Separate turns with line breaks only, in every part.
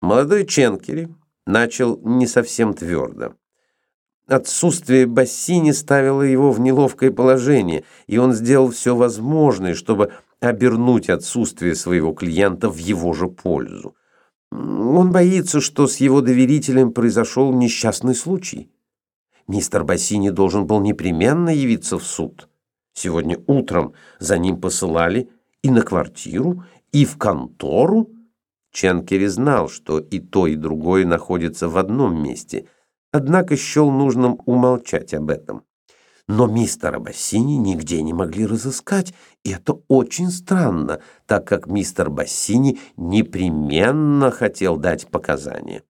Молодой Ченкери начал не совсем твердо. Отсутствие Бассини ставило его в неловкое положение, и он сделал все возможное, чтобы обернуть отсутствие своего клиента в его же пользу. Он боится, что с его доверителем произошел несчастный случай. Мистер Бассини должен был непременно явиться в суд. Сегодня утром за ним посылали и на квартиру, и в контору. Ченкери знал, что и то, и другое находится в одном месте, однако счел нужным умолчать об этом. Но мистера Бассини нигде не могли разыскать, и это очень странно, так как мистер Бассини непременно хотел дать показания.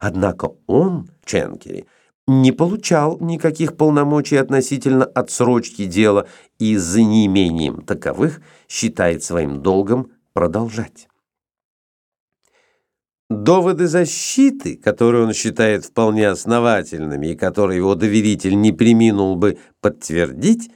Однако он, Ченкери, не получал никаких полномочий относительно отсрочки дела и за неимением таковых считает своим долгом продолжать. Доводы защиты, которые он считает вполне основательными и которые его доверитель не приминул бы подтвердить,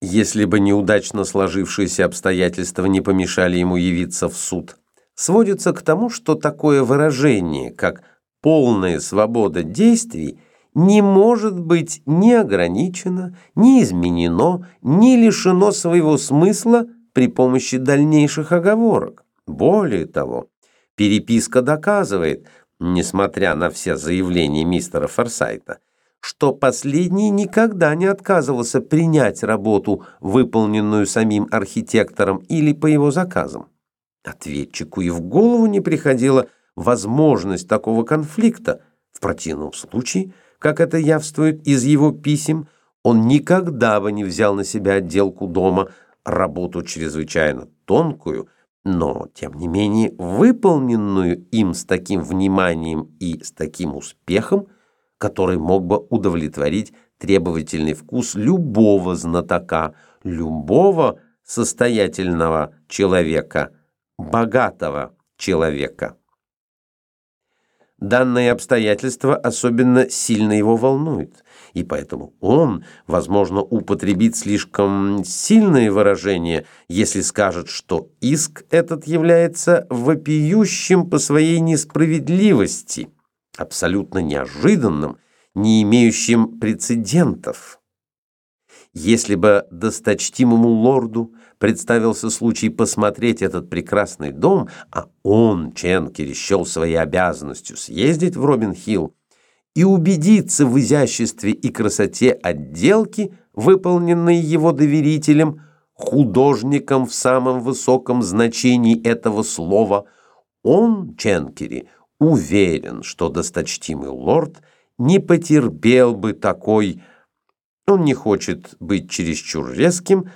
если бы неудачно сложившиеся обстоятельства не помешали ему явиться в суд, сводятся к тому, что такое выражение, как «полная свобода действий», не может быть ни ограничено, ни изменено, ни лишено своего смысла при помощи дальнейших оговорок. Более того, переписка доказывает, несмотря на все заявления мистера Форсайта, что последний никогда не отказывался принять работу, выполненную самим архитектором или по его заказам. Ответчику и в голову не приходила возможность такого конфликта. В противном случае – как это явствует из его писем, он никогда бы не взял на себя отделку дома, работу чрезвычайно тонкую, но, тем не менее, выполненную им с таким вниманием и с таким успехом, который мог бы удовлетворить требовательный вкус любого знатока, любого состоятельного человека, богатого человека. Данное обстоятельство особенно сильно его волнует, и поэтому он, возможно, употребит слишком сильное выражение, если скажет, что иск этот является вопиющим по своей несправедливости, абсолютно неожиданным, не имеющим прецедентов. Если бы досточтимому лорду представился случай посмотреть этот прекрасный дом, а он, Ченкери, счел своей обязанностью съездить в Робин-Хилл и убедиться в изяществе и красоте отделки, выполненной его доверителем, художником в самом высоком значении этого слова, он, Ченкери, уверен, что досточтимый лорд не потерпел бы такой... Он не хочет быть чересчур резким,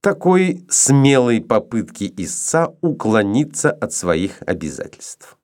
такой смелой попытки истца уклониться от своих обязательств.